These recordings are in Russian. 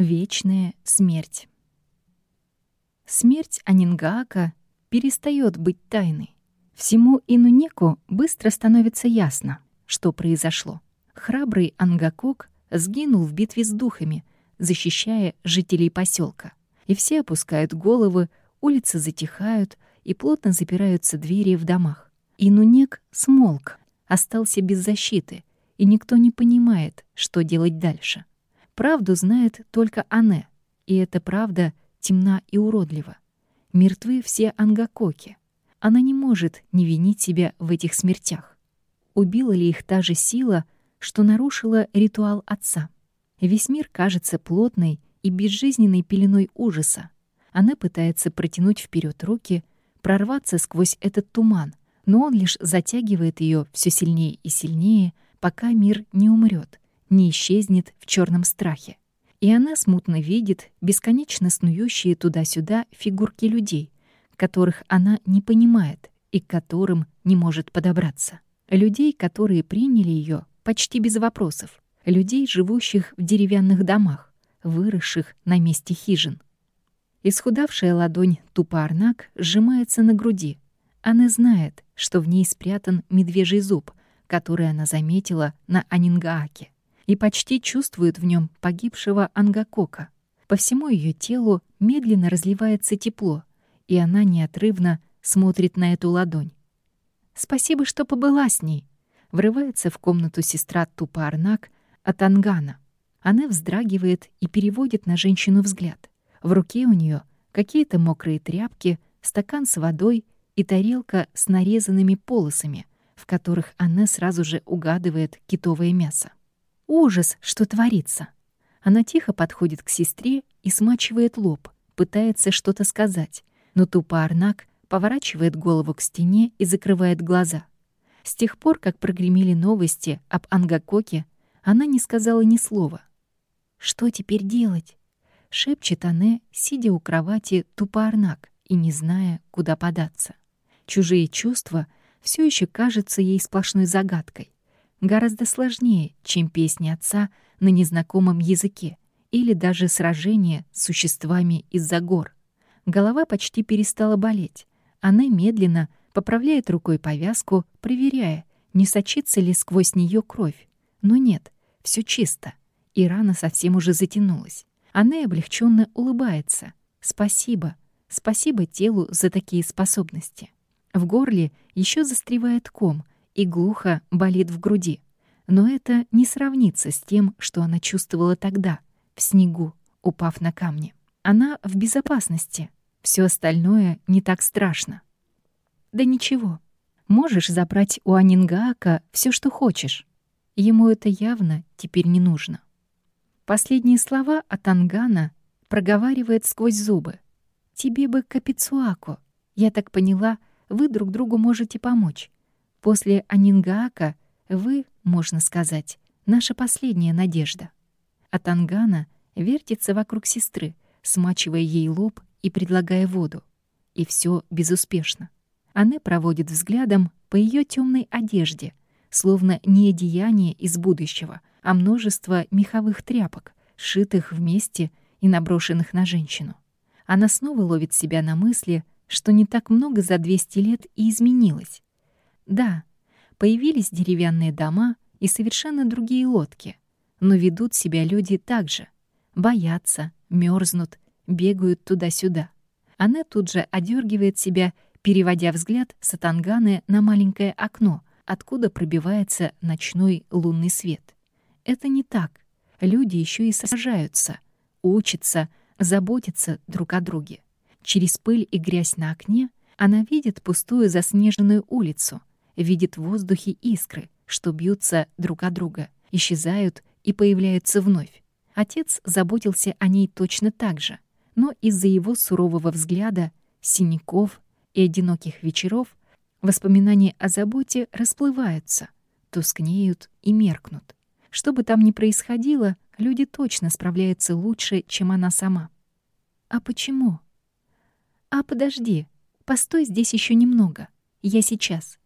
Вечная смерть. Смерть Анингака перестает быть тайной. Всему Инунеку быстро становится ясно, что произошло. Храбрый Ангакок сгинул в битве с духами, защищая жителей поселка. И все опускают головы, улицы затихают, и плотно запираются двери в домах. Инунек смолк, остался без защиты, и никто не понимает, что делать дальше. Правду знает только Ане, и эта правда темна и уродлива. Мертвы все ангакоки. Она не может не винить себя в этих смертях. Убила ли их та же сила, что нарушила ритуал отца? Весь мир кажется плотной и безжизненной пеленой ужаса. Она пытается протянуть вперед руки, прорваться сквозь этот туман, но он лишь затягивает ее все сильнее и сильнее, пока мир не умрет, не исчезнет в черном страхе. И она смутно видит бесконечно снующие туда-сюда фигурки людей, которых она не понимает и к которым не может подобраться. Людей, которые приняли ее почти без вопросов. Людей, живущих в деревянных домах, выросших на месте хижин. Исхудавшая ладонь Тупарнак сжимается на груди. Она знает, что в ней спрятан медвежий зуб, который она заметила на Анингааке и почти чувствует в нем погибшего Ангакока. По всему ее телу медленно разливается тепло, и она неотрывно смотрит на эту ладонь. «Спасибо, что побыла с ней», — врывается в комнату сестра Тупа Арнак от Ангана. Она вздрагивает и переводит на женщину взгляд. В руке у нее какие-то мокрые тряпки, стакан с водой и тарелка с нарезанными полосами, в которых она сразу же угадывает китовое мясо. Ужас, что творится. Она тихо подходит к сестре и смачивает лоб, пытается что-то сказать, но тупо Арнак поворачивает голову к стене и закрывает глаза. С тех пор, как прогремели новости об Ангакоке, она не сказала ни слова. «Что теперь делать?» — шепчет Ане, сидя у кровати тупо Арнак и не зная, куда податься. Чужие чувства все еще кажутся ей сплошной загадкой гораздо сложнее, чем песни отца на незнакомом языке или даже сражение с существами из-за гор. Голова почти перестала болеть. Она медленно поправляет рукой повязку, проверяя, не сочится ли сквозь нее кровь. Но нет, все чисто, и рана совсем уже затянулась. Она облегченно улыбается. «Спасибо, спасибо телу за такие способности». В горле еще застревает ком, и глухо болит в груди. Но это не сравнится с тем, что она чувствовала тогда, в снегу, упав на камни. Она в безопасности. Все остальное не так страшно. Да ничего. Можешь забрать у Анингака все, что хочешь. Ему это явно теперь не нужно. Последние слова от Ангана проговаривает сквозь зубы. «Тебе бы Капицуаку. Я так поняла, вы друг другу можете помочь. После Анингака вы, можно сказать, наша последняя надежда. А Тангана вертится вокруг сестры, смачивая ей лоб и предлагая воду. И все безуспешно. Она проводит взглядом по ее темной одежде, словно не одеяние из будущего, а множество меховых тряпок, сшитых вместе и наброшенных на женщину. Она снова ловит себя на мысли, что не так много за 200 лет и изменилось. Да, появились деревянные дома и совершенно другие лодки, но ведут себя люди так же. Боятся, мерзнут, бегают туда-сюда. Она тут же одергивает себя, переводя взгляд с Атанганы на маленькое окно, откуда пробивается ночной лунный свет. Это не так. Люди еще и сражаются, учатся, заботятся друг о друге. Через пыль и грязь на окне она видит пустую заснеженную улицу — видит в воздухе искры, что бьются друг о друга, исчезают и появляются вновь. Отец заботился о ней точно так же, но из-за его сурового взгляда, синяков и одиноких вечеров воспоминания о заботе расплываются, тускнеют и меркнут. Что бы там ни происходило, люди точно справляются лучше, чем она сама. А почему? А подожди, постой здесь еще немного. Я сейчас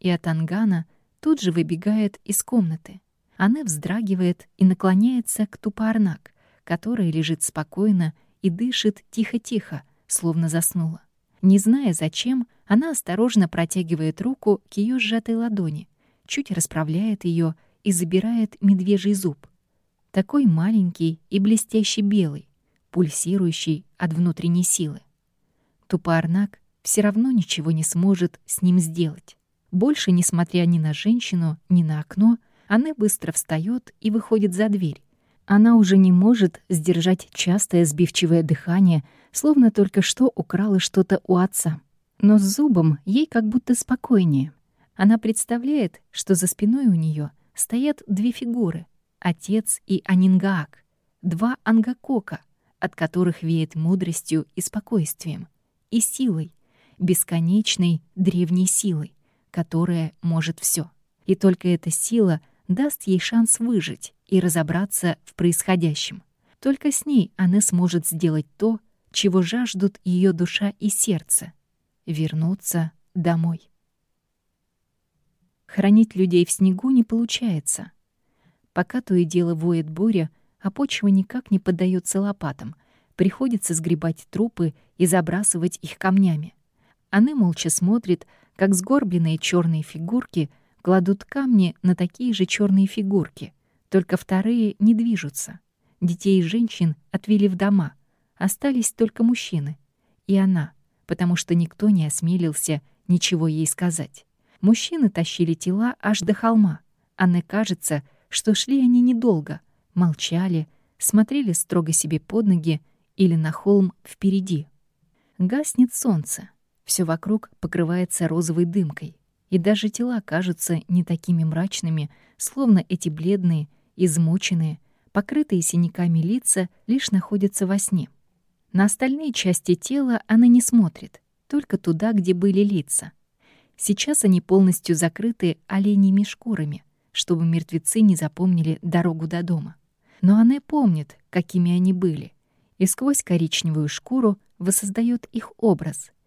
и Атангана тут же выбегает из комнаты. Она вздрагивает и наклоняется к Тупарнак, которая лежит спокойно и дышит тихо-тихо, словно заснула. Не зная зачем, она осторожно протягивает руку к ее сжатой ладони, чуть расправляет ее и забирает медвежий зуб. Такой маленький и блестящий белый, пульсирующий от внутренней силы. Тупоарнак все равно ничего не сможет с ним сделать. Больше, несмотря ни на женщину, ни на окно, она быстро встает и выходит за дверь. Она уже не может сдержать частое сбивчивое дыхание, словно только что украла что-то у отца. Но с зубом ей как будто спокойнее. Она представляет, что за спиной у нее стоят две фигуры — отец и Анингаак, два ангакока, от которых веет мудростью и спокойствием, и силой, бесконечной древней силой, которая может все. И только эта сила даст ей шанс выжить и разобраться в происходящем. Только с ней она сможет сделать то, чего жаждут ее душа и сердце — вернуться домой. Хранить людей в снегу не получается. Пока то и дело воет буря, а почва никак не поддается лопатам, приходится сгребать трупы и забрасывать их камнями. Она молча смотрит, как сгорбленные черные фигурки кладут камни на такие же черные фигурки, только вторые не движутся. Детей и женщин отвели в дома, остались только мужчины. И она, потому что никто не осмелился ничего ей сказать. Мужчины тащили тела аж до холма. Анне кажется, что шли они недолго, молчали, смотрели строго себе под ноги или на холм впереди. Гаснет солнце. Все вокруг покрывается розовой дымкой, и даже тела кажутся не такими мрачными, словно эти бледные, измученные, покрытые синяками лица лишь находятся во сне. На остальные части тела она не смотрит, только туда, где были лица. Сейчас они полностью закрыты оленьими шкурами, чтобы мертвецы не запомнили дорогу до дома. Но она помнит, какими они были, и сквозь коричневую шкуру воссоздает их образ —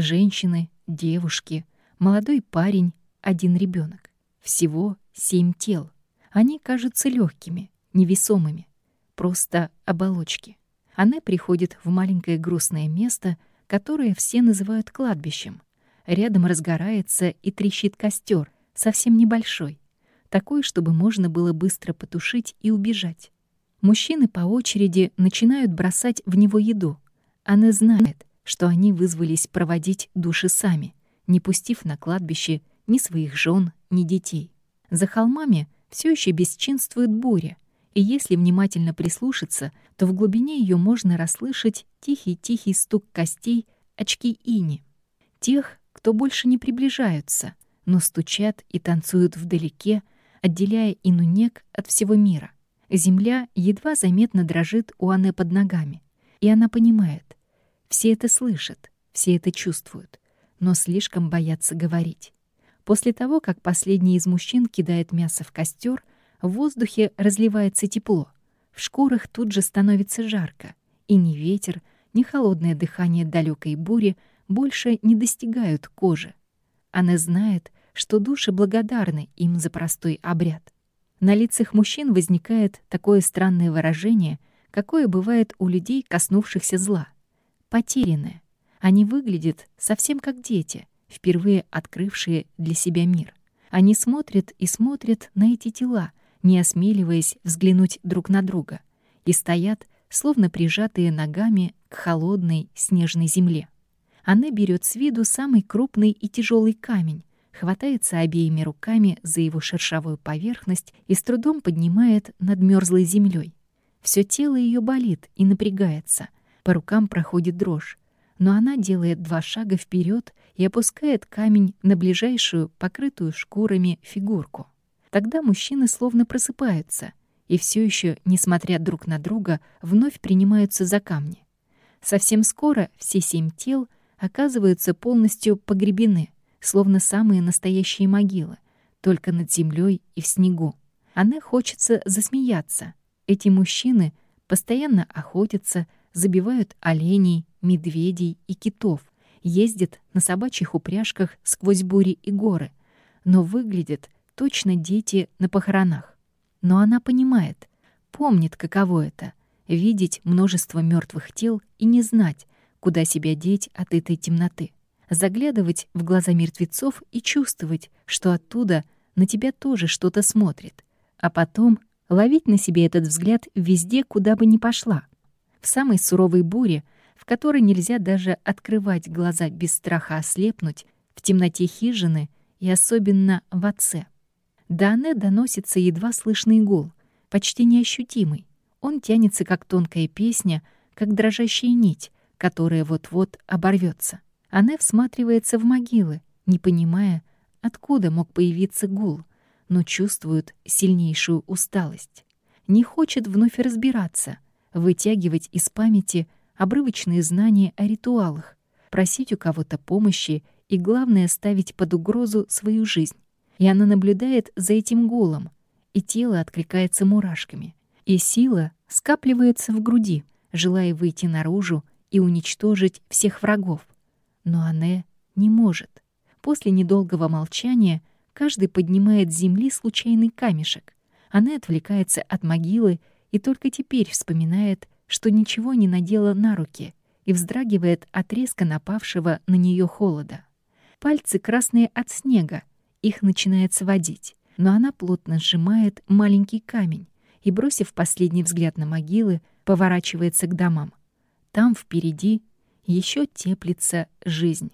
Женщины, девушки, молодой парень, один ребенок. Всего семь тел. Они кажутся легкими, невесомыми. Просто оболочки. Она приходит в маленькое грустное место, которое все называют кладбищем. Рядом разгорается и трещит костер, совсем небольшой, такой, чтобы можно было быстро потушить и убежать. Мужчины по очереди начинают бросать в него еду. Она знает, что они вызвались проводить души сами, не пустив на кладбище ни своих жен, ни детей. За холмами все еще бесчинствует буря, и если внимательно прислушаться, то в глубине ее можно расслышать тихий-тихий стук костей, очки ини. Тех, кто больше не приближаются, но стучат и танцуют вдалеке, отделяя Инунек от всего мира. Земля едва заметно дрожит у Анны под ногами, и она понимает, все это слышат, все это чувствуют, но слишком боятся говорить. После того, как последний из мужчин кидает мясо в костер, в воздухе разливается тепло. В шкурах тут же становится жарко, и ни ветер, ни холодное дыхание далекой бури больше не достигают кожи. Она знает, что души благодарны им за простой обряд. На лицах мужчин возникает такое странное выражение, какое бывает у людей, коснувшихся зла — потерянные. Они выглядят совсем как дети, впервые открывшие для себя мир. Они смотрят и смотрят на эти тела, не осмеливаясь взглянуть друг на друга, и стоят, словно прижатые ногами к холодной снежной земле. Она берет с виду самый крупный и тяжелый камень, хватается обеими руками за его шершавую поверхность и с трудом поднимает над мерзлой землей. Все тело ее болит и напрягается, по рукам проходит дрожь, но она делает два шага вперед и опускает камень на ближайшую, покрытую шкурами, фигурку. Тогда мужчины словно просыпаются и все еще, несмотря друг на друга, вновь принимаются за камни. Совсем скоро все семь тел оказываются полностью погребены, словно самые настоящие могилы, только над землей и в снегу. Она хочется засмеяться. Эти мужчины постоянно охотятся, забивают оленей, медведей и китов, ездят на собачьих упряжках сквозь бури и горы, но выглядят точно дети на похоронах. Но она понимает, помнит, каково это — видеть множество мертвых тел и не знать, куда себя деть от этой темноты. Заглядывать в глаза мертвецов и чувствовать, что оттуда на тебя тоже что-то смотрит. А потом ловить на себе этот взгляд везде, куда бы ни пошла. В самой суровой буре, в которой нельзя даже открывать глаза без страха ослепнуть, в темноте хижины и особенно в отце. До Анне доносится едва слышный гул, почти неощутимый. Он тянется, как тонкая песня, как дрожащая нить, которая вот-вот оборвется. Анне всматривается в могилы, не понимая, откуда мог появиться гул, но чувствует сильнейшую усталость. Не хочет вновь разбираться, вытягивать из памяти обрывочные знания о ритуалах, просить у кого-то помощи и, главное, ставить под угрозу свою жизнь. И она наблюдает за этим гулом, и тело откликается мурашками, и сила скапливается в груди, желая выйти наружу и уничтожить всех врагов. Но Анне не может. После недолгого молчания каждый поднимает с земли случайный камешек. Анне отвлекается от могилы и только теперь вспоминает, что ничего не надела на руки и вздрагивает от резко напавшего на нее холода. Пальцы красные от снега, их начинает сводить, но она плотно сжимает маленький камень и, бросив последний взгляд на могилы, поворачивается к домам. Там впереди еще теплится жизнь.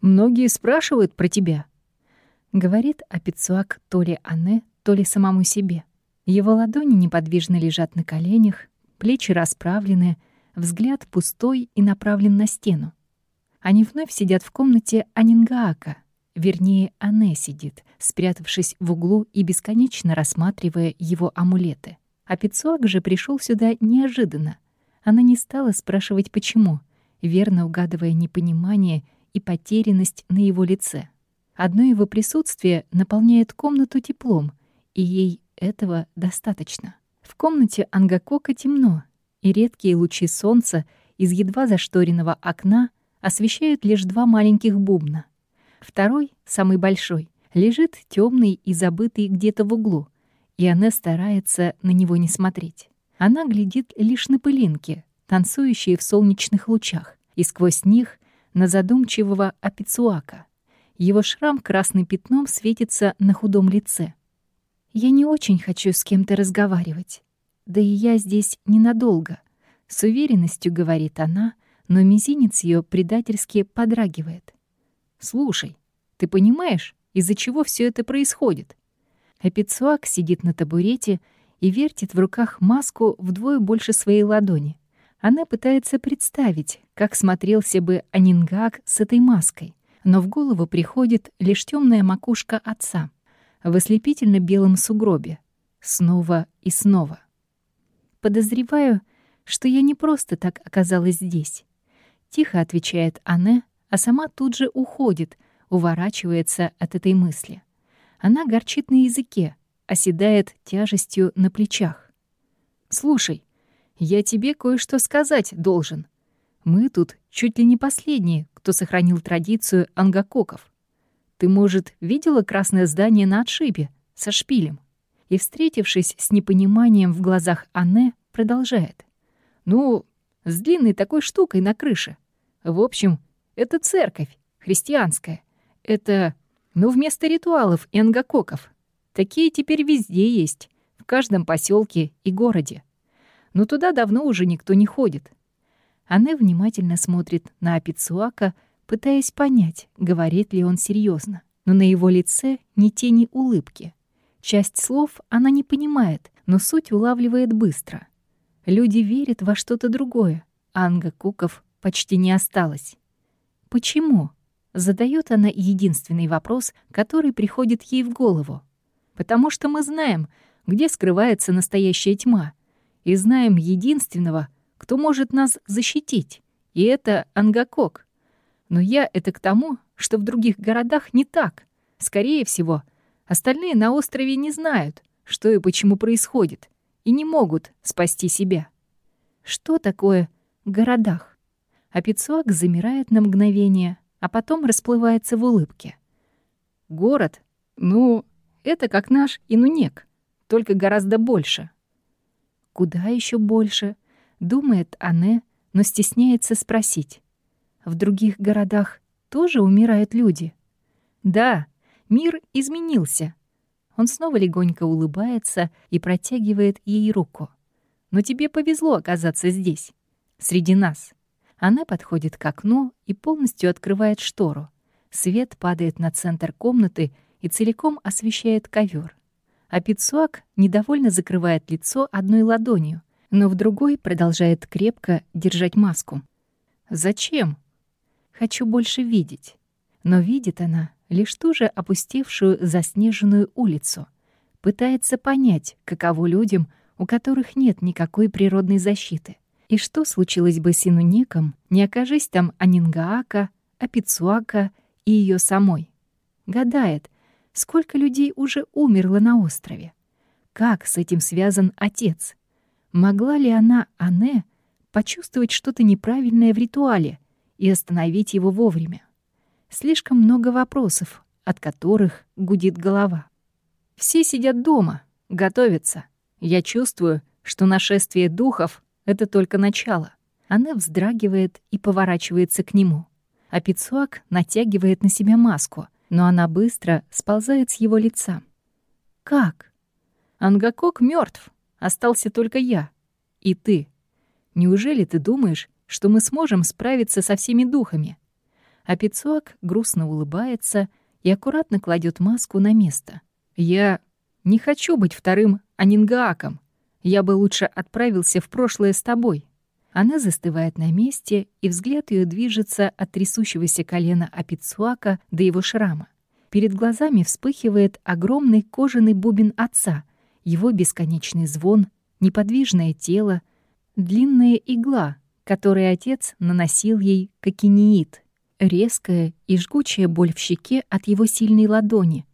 «Многие спрашивают про тебя», — говорит Апицуак то ли Анне, то ли самому себе. Его ладони неподвижно лежат на коленях, плечи расправлены, взгляд пустой и направлен на стену. Они вновь сидят в комнате Анингаака, вернее, Анне сидит, спрятавшись в углу и бесконечно рассматривая его амулеты. А Пицуак же пришел сюда неожиданно, она не стала спрашивать, почему, верно угадывая непонимание и потерянность на его лице. Одно его присутствие наполняет комнату теплом, и ей этого достаточно. В комнате Ангакока темно, и редкие лучи солнца из едва зашторенного окна освещают лишь два маленьких бубна. Второй, самый большой, лежит темный и забытый где-то в углу, и она старается на него не смотреть. Она глядит лишь на пылинки, танцующие в солнечных лучах, и сквозь них на задумчивого Апицуака. Его шрам красным пятном светится на худом лице. «Я не очень хочу с кем-то разговаривать. Да и я здесь ненадолго», — с уверенностью говорит она, но мизинец ее предательски подрагивает. «Слушай, ты понимаешь, из-за чего все это происходит?» Апицуак сидит на табурете и вертит в руках маску вдвое больше своей ладони. Она пытается представить, как смотрелся бы Анингак с этой маской, но в голову приходит лишь темная макушка отца в ослепительно белом сугробе. Снова и снова. Подозреваю, что я не просто так оказалась здесь. Тихо отвечает Анне, а сама тут же уходит, уворачивается от этой мысли. Она горчит на языке, оседает тяжестью на плечах. «Слушай, я тебе кое-что сказать должен. Мы тут чуть ли не последние, кто сохранил традицию ангакоков. Ты, может, видела красное здание на отшибе со шпилем?» И, встретившись с непониманием в глазах Анне, продолжает. «Ну, с длинной такой штукой на крыше. В общем, это церковь, христианская. Это, ну, вместо ритуалов и ангакоков. Такие теперь везде есть, в каждом поселке и городе. Но туда давно уже никто не ходит. Она внимательно смотрит на Апицуака, пытаясь понять, говорит ли он серьезно. Но на его лице ни тени улыбки. Часть слов она не понимает, но суть улавливает быстро. Люди верят во что-то другое, Анга Куков почти не осталось. Почему? Задает она единственный вопрос, который приходит ей в голову потому что мы знаем, где скрывается настоящая тьма, и знаем единственного, кто может нас защитить, и это Ангакок. Но я это к тому, что в других городах не так. Скорее всего, остальные на острове не знают, что и почему происходит, и не могут спасти себя. Что такое в городах? А замирает на мгновение, а потом расплывается в улыбке. Город? Ну, это как наш Инунек, только гораздо больше. Куда еще больше? Думает Анне, но стесняется спросить. В других городах тоже умирают люди? Да, мир изменился. Он снова легонько улыбается и протягивает ей руку. Но тебе повезло оказаться здесь, среди нас. Она подходит к окну и полностью открывает штору. Свет падает на центр комнаты и целиком освещает ковер. А Пицуак недовольно закрывает лицо одной ладонью, но в другой продолжает крепко держать маску. «Зачем?» «Хочу больше видеть». Но видит она лишь ту же опустевшую заснеженную улицу. Пытается понять, каково людям, у которых нет никакой природной защиты. И что случилось бы с Инунеком, не окажись там Анингаака, Апицуака и ее самой? Гадает, сколько людей уже умерло на острове. Как с этим связан отец? Могла ли она, Ане, почувствовать что-то неправильное в ритуале и остановить его вовремя? Слишком много вопросов, от которых гудит голова. Все сидят дома, готовятся. Я чувствую, что нашествие духов — это только начало. Она вздрагивает и поворачивается к нему. А Пицуак натягивает на себя маску, но она быстро сползает с его лица. «Как?» «Ангакок мертв, остался только я. И ты. Неужели ты думаешь, что мы сможем справиться со всеми духами?» А Пицуак грустно улыбается и аккуратно кладет маску на место. «Я не хочу быть вторым Анингааком. Я бы лучше отправился в прошлое с тобой». Она застывает на месте, и взгляд ее движется от трясущегося колена Апицуака до его шрама. Перед глазами вспыхивает огромный кожаный бубен отца, его бесконечный звон, неподвижное тело, длинная игла, которой отец наносил ей кокинеид, резкая и жгучая боль в щеке от его сильной ладони,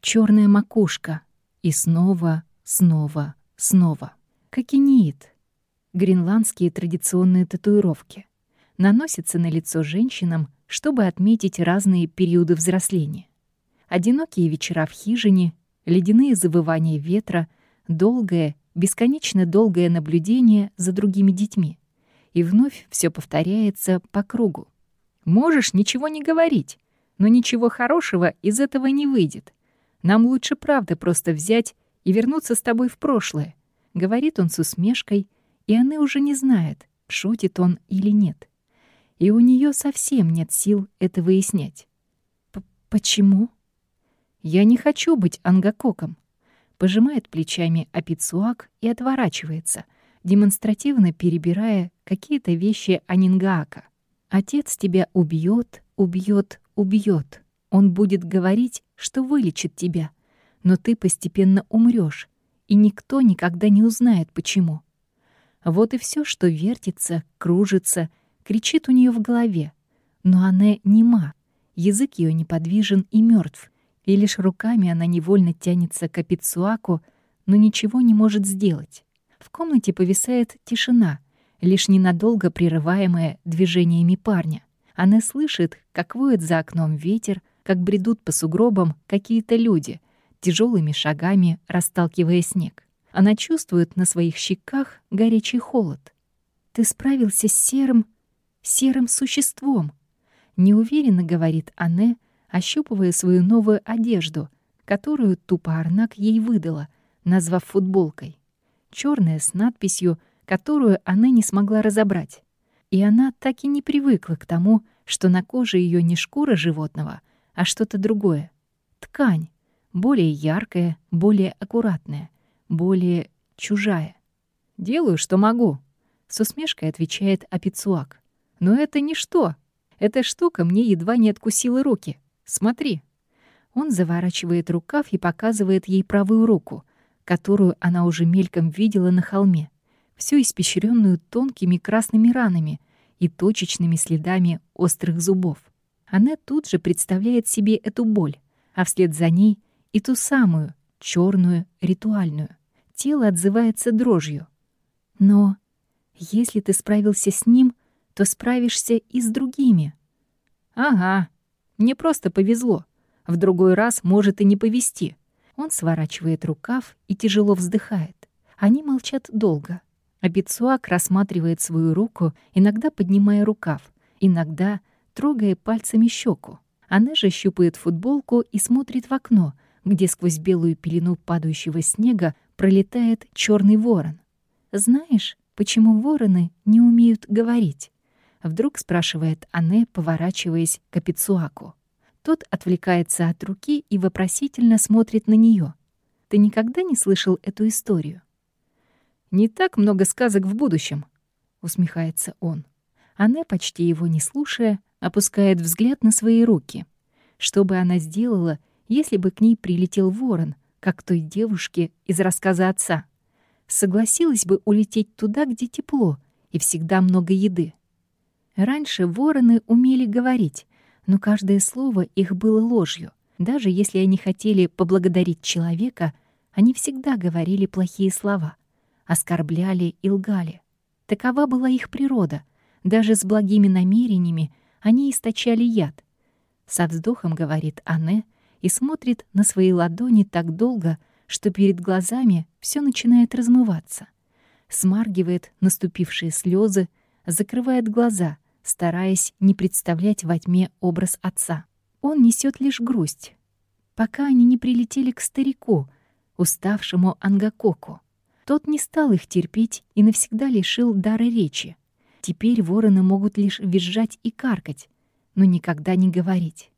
черная макушка и снова, снова, снова. Кокинеид — гренландские традиционные татуировки. Наносятся на лицо женщинам, чтобы отметить разные периоды взросления. Одинокие вечера в хижине, ледяные завывания ветра, долгое, бесконечно долгое наблюдение за другими детьми. И вновь все повторяется по кругу. Можешь ничего не говорить, но ничего хорошего из этого не выйдет. Нам лучше правда просто взять и вернуться с тобой в прошлое, говорит он с усмешкой, и она уже не знает, шутит он или нет. И у нее совсем нет сил это выяснять. П «Почему?» «Я не хочу быть ангакоком», — пожимает плечами Апицуак и отворачивается, демонстративно перебирая какие-то вещи Анингака. «Отец тебя убьет, убьет, убьет. Он будет говорить, что вылечит тебя, но ты постепенно умрешь, и никто никогда не узнает, почему. Вот и все, что вертится, кружится, кричит у нее в голове. Но она нема, язык ее неподвижен и мертв, и лишь руками она невольно тянется к Апицуаку, но ничего не может сделать. В комнате повисает тишина, лишь ненадолго прерываемая движениями парня. Она слышит, как воет за окном ветер, как бредут по сугробам какие-то люди, тяжелыми шагами расталкивая снег. Она чувствует на своих щеках горячий холод. «Ты справился с серым, серым существом», — неуверенно говорит Анне, ощупывая свою новую одежду, которую тупо Арнак ей выдала, назвав футболкой. Черная с надписью, которую она не смогла разобрать. И она так и не привыкла к тому, что на коже ее не шкура животного, а что-то другое. Ткань, более яркая, более аккуратная более чужая. «Делаю, что могу», — с усмешкой отвечает Апицуак. «Но это ничто. Эта штука мне едва не откусила руки. Смотри». Он заворачивает рукав и показывает ей правую руку, которую она уже мельком видела на холме, всю испещренную тонкими красными ранами и точечными следами острых зубов. Она тут же представляет себе эту боль, а вслед за ней и ту самую, черную, ритуальную. Тело отзывается дрожью. Но если ты справился с ним, то справишься и с другими. Ага, мне просто повезло. В другой раз может и не повезти. Он сворачивает рукав и тяжело вздыхает. Они молчат долго. Абицуак рассматривает свою руку, иногда поднимая рукав, иногда трогая пальцами щеку. Она же щупает футболку и смотрит в окно, где сквозь белую пелену падающего снега пролетает черный ворон. «Знаешь, почему вороны не умеют говорить?» Вдруг спрашивает Анне, поворачиваясь к Апицуаку. Тот отвлекается от руки и вопросительно смотрит на нее. «Ты никогда не слышал эту историю?» «Не так много сказок в будущем», — усмехается он. Анне, почти его не слушая, опускает взгляд на свои руки. Что бы она сделала, если бы к ней прилетел ворон, как той девушке из рассказа отца? Согласилась бы улететь туда, где тепло и всегда много еды. Раньше вороны умели говорить, но каждое слово их было ложью. Даже если они хотели поблагодарить человека, они всегда говорили плохие слова, оскорбляли и лгали. Такова была их природа. Даже с благими намерениями они источали яд. Со вздохом говорит Анне и смотрит на свои ладони так долго, что перед глазами все начинает размываться. Смаргивает наступившие слезы, закрывает глаза — стараясь не представлять во тьме образ отца. Он несет лишь грусть, пока они не прилетели к старику, уставшему Ангакоку. Тот не стал их терпеть и навсегда лишил дара речи. Теперь вороны могут лишь визжать и каркать, но никогда не говорить.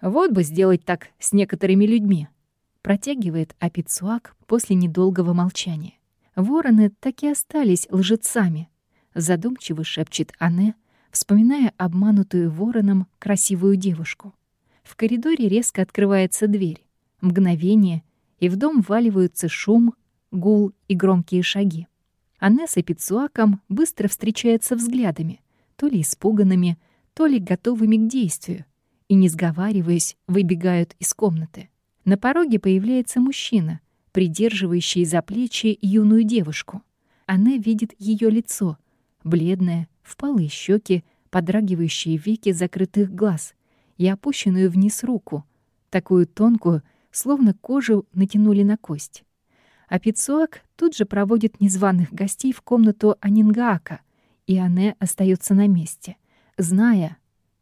«Вот бы сделать так с некоторыми людьми», — протягивает Апицуак после недолгого молчания. Вороны так и остались лжецами, задумчиво шепчет Анне, вспоминая обманутую вороном красивую девушку. В коридоре резко открывается дверь. Мгновение, и в дом валиваются шум, гул и громкие шаги. Анне с Эпицуаком быстро встречаются взглядами, то ли испуганными, то ли готовыми к действию, и, не сговариваясь, выбегают из комнаты. На пороге появляется мужчина, придерживающий за плечи юную девушку. Анне видит ее лицо, бледное, впалые щеки, подрагивающие веки закрытых глаз и опущенную вниз руку, такую тонкую, словно кожу натянули на кость. А Пицуак тут же проводит незваных гостей в комнату Анингаака, и Анне остается на месте, зная,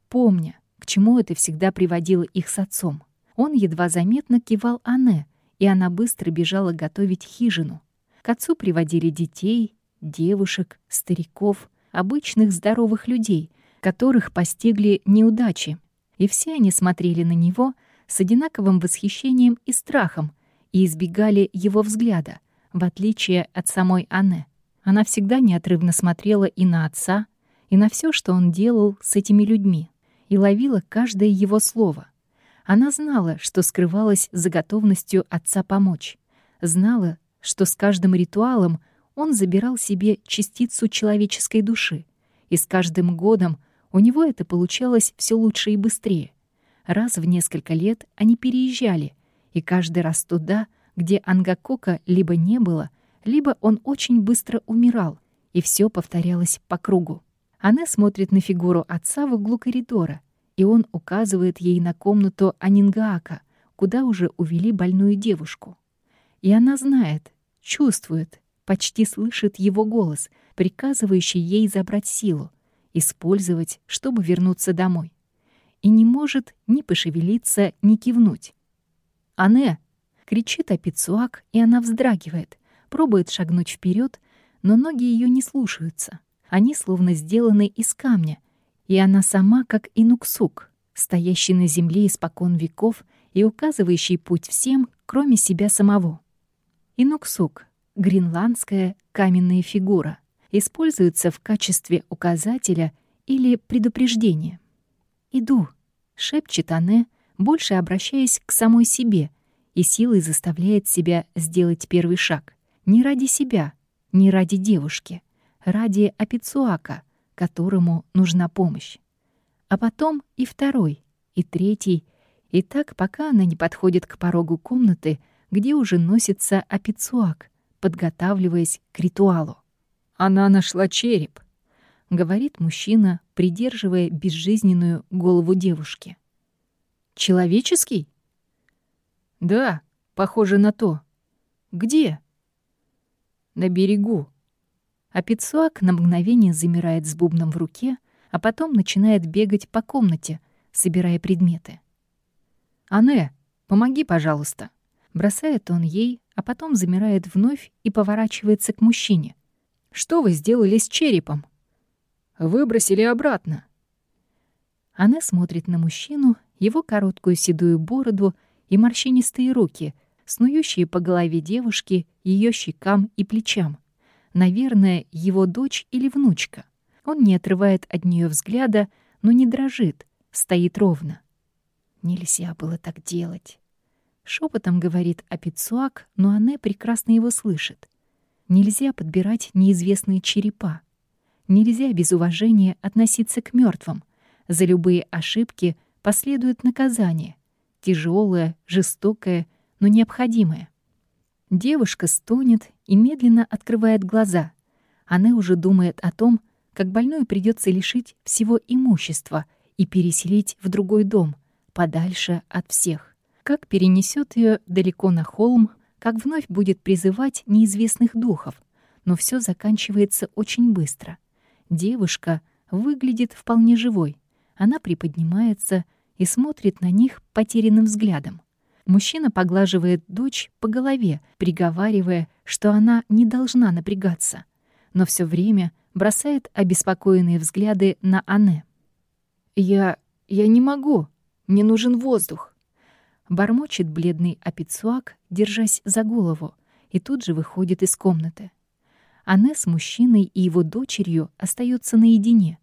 помня, к чему это всегда приводило их с отцом. Он едва заметно кивал Анне, и она быстро бежала готовить хижину. К отцу приводили детей, девушек, стариков, обычных здоровых людей, которых постигли неудачи. И все они смотрели на него с одинаковым восхищением и страхом и избегали его взгляда, в отличие от самой Анне. Она всегда неотрывно смотрела и на отца, и на все, что он делал с этими людьми, и ловила каждое его слово. Она знала, что скрывалось за готовностью отца помочь, знала, что с каждым ритуалом он забирал себе частицу человеческой души, и с каждым годом у него это получалось все лучше и быстрее. Раз в несколько лет они переезжали, и каждый раз туда, где Ангакока либо не было, либо он очень быстро умирал, и все повторялось по кругу. Она смотрит на фигуру отца в углу коридора, и он указывает ей на комнату Анингака, куда уже увели больную девушку. И она знает, чувствует, почти слышит его голос, приказывающий ей забрать силу, использовать, чтобы вернуться домой. И не может ни пошевелиться, ни кивнуть. «Ане!» — кричит Апицуак, и она вздрагивает, пробует шагнуть вперед, но ноги ее не слушаются. Они словно сделаны из камня, и она сама как инуксук, стоящий на земле испокон веков и указывающий путь всем, кроме себя самого. Инуксук Гренландская каменная фигура используется в качестве указателя или предупреждения. «Иду», — шепчет Анне, больше обращаясь к самой себе, и силой заставляет себя сделать первый шаг. Не ради себя, не ради девушки, ради Апицуака, которому нужна помощь. А потом и второй, и третий, и так, пока она не подходит к порогу комнаты, где уже носится Апицуак, подготавливаясь к ритуалу. «Она нашла череп», — говорит мужчина, придерживая безжизненную голову девушки. «Человеческий?» «Да, похоже на то. Где?» на берегу». А Пицуак на мгновение замирает с бубном в руке, а потом начинает бегать по комнате, собирая предметы. «Ане, помоги, пожалуйста». Бросает он ей, а потом замирает вновь и поворачивается к мужчине. «Что вы сделали с черепом?» «Выбросили обратно». Она смотрит на мужчину, его короткую седую бороду и морщинистые руки, снующие по голове девушки, ее щекам и плечам. Наверное, его дочь или внучка. Он не отрывает от нее взгляда, но не дрожит, стоит ровно. Нельзя было так делать. Шепотом говорит Апицуак, но она прекрасно его слышит. Нельзя подбирать неизвестные черепа. Нельзя без уважения относиться к мертвым. За любые ошибки последует наказание. Тяжелое, жестокое, но необходимое. Девушка стонет и медленно открывает глаза. Она уже думает о том, как больную придется лишить всего имущества и переселить в другой дом, подальше от всех. Как перенесет ее далеко на холм, как вновь будет призывать неизвестных духов. Но все заканчивается очень быстро. Девушка выглядит вполне живой. Она приподнимается и смотрит на них потерянным взглядом. Мужчина поглаживает дочь по голове, приговаривая, что она не должна напрягаться, но все время бросает обеспокоенные взгляды на Анне. «Я... я не могу. Мне нужен воздух». Бормочет бледный Апицуак, держась за голову, и тут же выходит из комнаты. Анне с мужчиной и его дочерью остается наедине.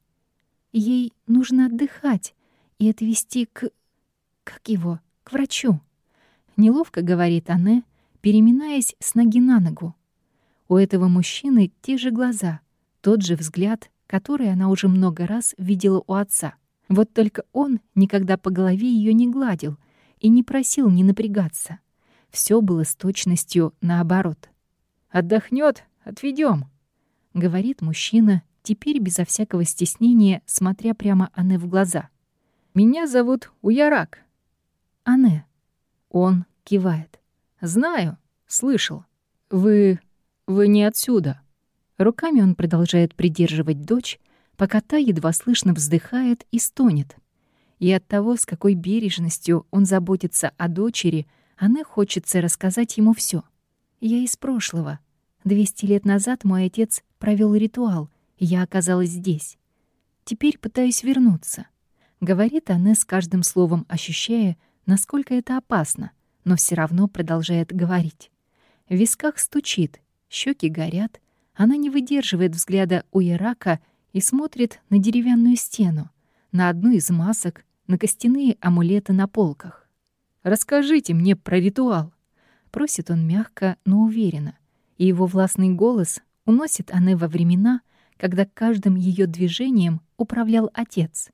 Ей нужно отдыхать и отвезти к... как его? К врачу. Неловко говорит Анне, переминаясь с ноги на ногу. У этого мужчины те же глаза, тот же взгляд, который она уже много раз видела у отца. Вот только он никогда по голове ее не гладил и не просил не напрягаться. Все было с точностью наоборот. Отдохнет, отведем, говорит мужчина, теперь безо всякого стеснения, смотря прямо Анне в глаза. «Меня зовут Уярак». «Анне». Он Кивает. «Знаю. Слышал. Вы... вы не отсюда». Руками он продолжает придерживать дочь, пока та едва слышно вздыхает и стонет. И от того, с какой бережностью он заботится о дочери, она хочется рассказать ему все. «Я из прошлого. Двести лет назад мой отец провел ритуал, и я оказалась здесь. Теперь пытаюсь вернуться», — говорит она с каждым словом, ощущая, насколько это опасно но все равно продолжает говорить. В висках стучит, щеки горят. Она не выдерживает взгляда у Ирака и смотрит на деревянную стену, на одну из масок, на костяные амулеты на полках. «Расскажите мне про ритуал», — просит он мягко, но уверенно, и его властный голос уносит Анне во времена, когда каждым ее движением управлял отец,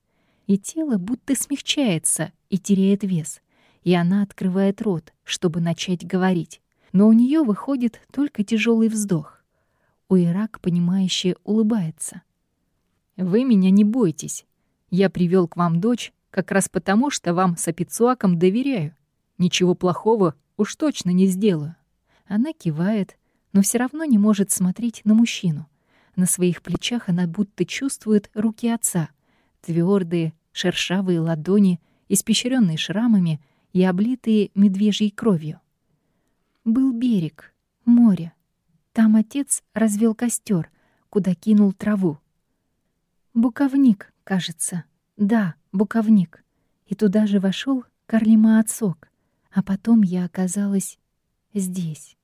и тело будто смягчается и теряет вес и она открывает рот, чтобы начать говорить. Но у нее выходит только тяжелый вздох. Уирак, понимающе улыбается. «Вы меня не бойтесь. Я привел к вам дочь как раз потому, что вам с Апицуаком доверяю. Ничего плохого уж точно не сделаю». Она кивает, но все равно не может смотреть на мужчину. На своих плечах она будто чувствует руки отца, твердые, шершавые ладони, испещренные шрамами — и облитые медвежьей кровью. Был берег, море. Там отец развел костер, куда кинул траву. Буковник, кажется. Да, буковник. И туда же вошел Карлима Отсок. А потом я оказалась здесь.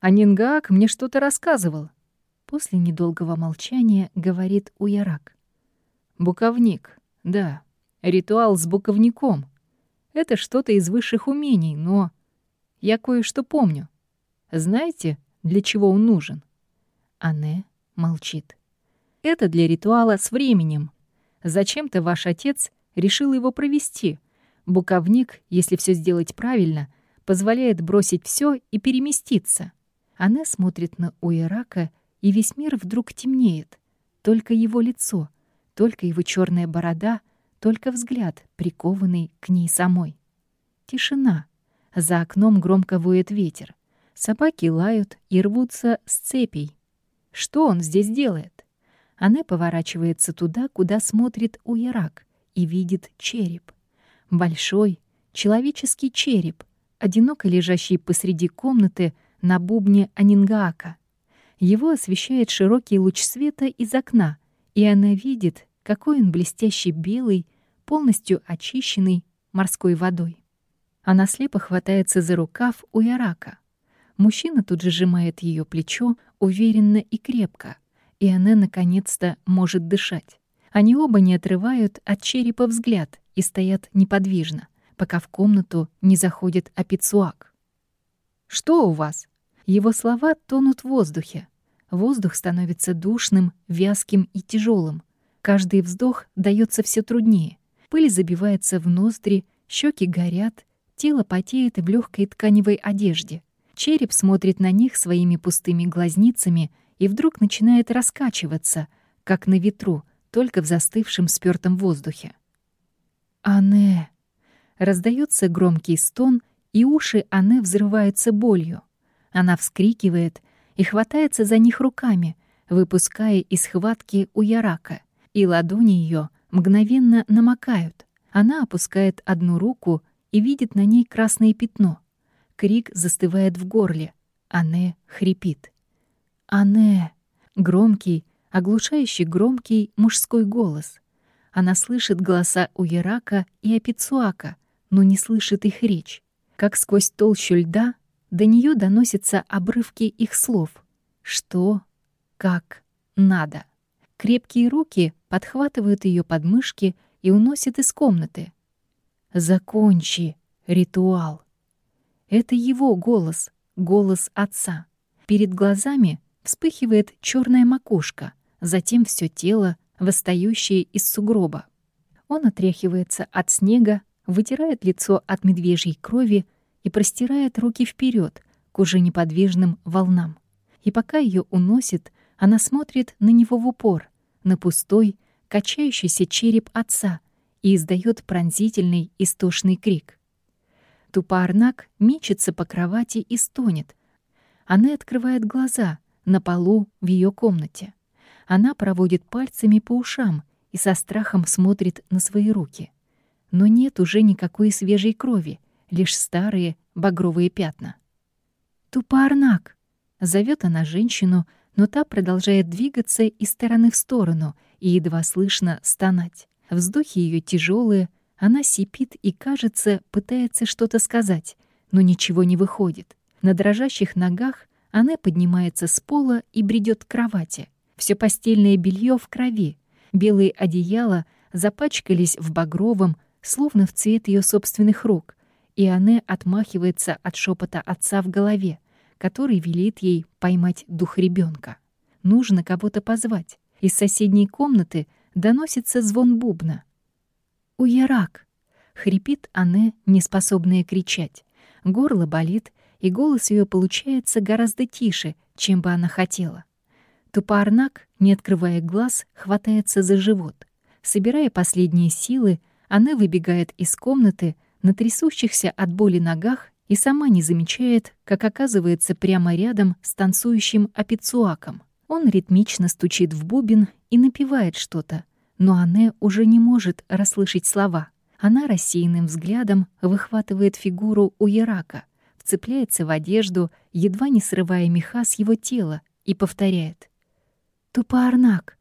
А Нингаак мне что-то рассказывал. После недолгого молчания говорит Уярак. Буковник, да, ритуал с буковником. Это что-то из высших умений, но я кое-что помню. Знаете, для чего он нужен? Анне молчит. Это для ритуала с временем. Зачем-то ваш отец решил его провести. Буковник, если все сделать правильно, позволяет бросить все и переместиться. Она смотрит на Уирака, и весь мир вдруг темнеет. Только его лицо, только его черная борода — только взгляд, прикованный к ней самой. Тишина. За окном громко воет ветер. Собаки лают и рвутся с цепей. Что он здесь делает? Она поворачивается туда, куда смотрит Уярак, и видит череп. Большой, человеческий череп, одиноко лежащий посреди комнаты на бубне Анингаака. Его освещает широкий луч света из окна, и она видит, какой он блестящий белый, полностью очищенный морской водой. Она слепо хватается за рукав у Ярака. Мужчина тут же сжимает ее плечо уверенно и крепко, и она наконец-то может дышать. Они оба не отрывают от черепа взгляд и стоят неподвижно, пока в комнату не заходит Апицуак. «Что у вас?» Его слова тонут в воздухе. Воздух становится душным, вязким и тяжелым. Каждый вздох дается все труднее. Пыль забивается в ноздри, щеки горят, тело потеет в легкой тканевой одежде. Череп смотрит на них своими пустыми глазницами и вдруг начинает раскачиваться, как на ветру, только в застывшем спёртом воздухе. «Ане!» Раздается громкий стон, и уши Ане взрываются болью. Она вскрикивает и хватается за них руками, выпуская из схватки у Ярака, и ладони ее мгновенно намокают. Она опускает одну руку и видит на ней красное пятно. Крик застывает в горле. Ане хрипит. «Ане!» Громкий, оглушающий громкий мужской голос. Она слышит голоса Уерака и Апицуака, но не слышит их речь. Как сквозь толщу льда до нее доносятся обрывки их слов. Что, как, надо. Крепкие руки подхватывают ее подмышки и уносят из комнаты. «Закончи ритуал». Это его голос, голос отца. Перед глазами вспыхивает черная макушка, затем все тело, восстающее из сугроба. Он отряхивается от снега, вытирает лицо от медвежьей крови и простирает руки вперед к уже неподвижным волнам. И пока ее уносит, она смотрит на него в упор, на пустой, качающийся череп отца и издает пронзительный истошный крик. Тупоарнак мечется по кровати и стонет. Она открывает глаза на полу в ее комнате. Она проводит пальцами по ушам и со страхом смотрит на свои руки. Но нет уже никакой свежей крови, лишь старые багровые пятна. «Тупоарнак!» — зовет она женщину, но та продолжает двигаться из стороны в сторону и едва слышно стонать. Вздохи ее тяжелые, она сипит и, кажется, пытается что-то сказать, но ничего не выходит. На дрожащих ногах она поднимается с пола и бредет к кровати. Все постельное белье в крови. Белые одеяла запачкались в багровом, словно в цвет ее собственных рук, и она отмахивается от шепота отца в голове, который велит ей поймать дух ребенка. Нужно кого-то позвать. Из соседней комнаты доносится звон бубна. «Уярак!» — хрипит Анне, неспособная кричать. Горло болит, и голос ее получается гораздо тише, чем бы она хотела. Тупоарнак, не открывая глаз, хватается за живот. Собирая последние силы, она выбегает из комнаты на трясущихся от боли ногах и сама не замечает, как оказывается прямо рядом с танцующим апицуаком. Он ритмично стучит в бубен и напевает что-то, но Анне уже не может расслышать слова. Она рассеянным взглядом выхватывает фигуру у Ярака, вцепляется в одежду, едва не срывая меха с его тела, и повторяет. «Тупоарнак!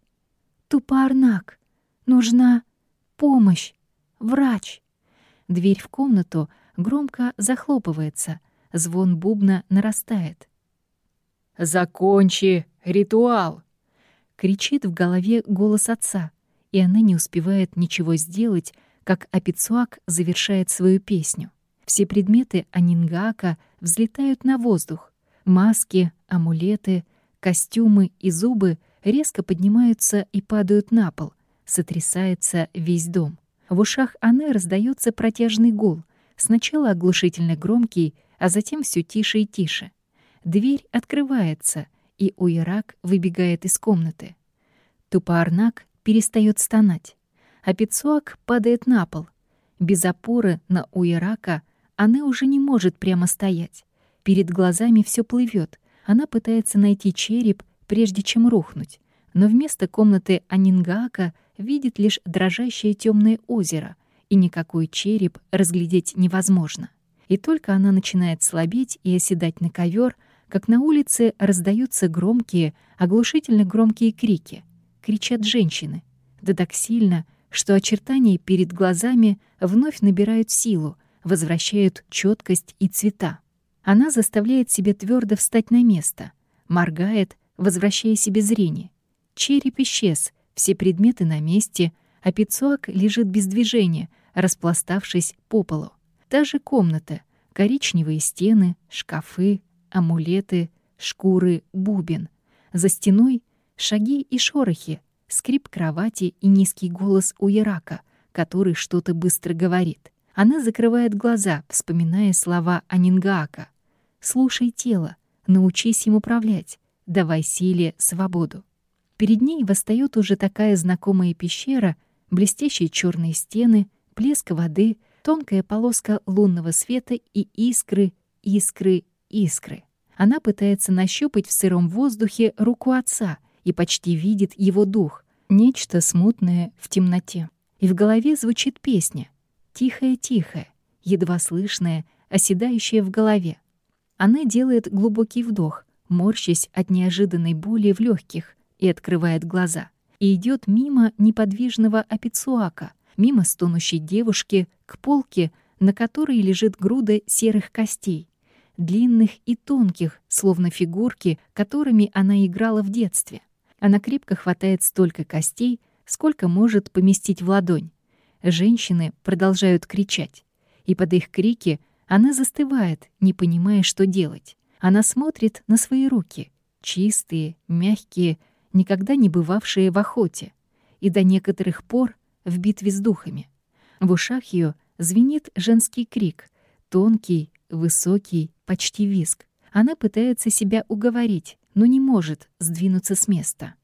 Тупоарнак! Нужна помощь! Врач!» Дверь в комнату громко захлопывается, звон бубна нарастает. «Закончи ритуал!» — кричит в голове голос отца, и она не успевает ничего сделать, как Апицуак завершает свою песню. Все предметы Анингака взлетают на воздух. Маски, амулеты, костюмы и зубы резко поднимаются и падают на пол. Сотрясается весь дом. В ушах Анны раздается протяжный гул, сначала оглушительно громкий, а затем все тише и тише. Дверь открывается, и Уирак выбегает из комнаты. Тупоарнак перестает стонать, а Пицуак падает на пол. Без опоры на Уирака она уже не может прямо стоять. Перед глазами все плывет. Она пытается найти череп, прежде чем рухнуть. Но вместо комнаты Анингака видит лишь дрожащее темное озеро, и никакой череп разглядеть невозможно. И только она начинает слабеть и оседать на ковер, как на улице раздаются громкие, оглушительно громкие крики. Кричат женщины. Да так сильно, что очертания перед глазами вновь набирают силу, возвращают четкость и цвета. Она заставляет себя твердо встать на место, моргает, возвращая себе зрение. Череп исчез, все предметы на месте, а Пицуак лежит без движения, распластавшись по полу. Та же комната, коричневые стены, шкафы, амулеты, шкуры, бубен. За стеной шаги и шорохи, скрип кровати и низкий голос у Ирака, который что-то быстро говорит. Она закрывает глаза, вспоминая слова Анингака. «Слушай тело, научись им управлять, давай силе свободу». Перед ней восстает уже такая знакомая пещера, блестящие черные стены, плеск воды, тонкая полоска лунного света и искры, искры, искры. Она пытается нащупать в сыром воздухе руку отца и почти видит его дух, нечто смутное в темноте. И в голове звучит песня, тихая-тихая, едва слышная, оседающая в голове. Она делает глубокий вдох, морщась от неожиданной боли в легких, и открывает глаза. И идет мимо неподвижного апицуака, мимо стонущей девушки, к полке, на которой лежит груда серых костей, длинных и тонких, словно фигурки, которыми она играла в детстве. Она крепко хватает столько костей, сколько может поместить в ладонь. Женщины продолжают кричать. И под их крики она застывает, не понимая, что делать. Она смотрит на свои руки. Чистые, мягкие, никогда не бывавшие в охоте. И до некоторых пор в битве с духами. В ушах ее звенит женский крик. Тонкий, высокий, почти виск. Она пытается себя уговорить, но не может сдвинуться с места.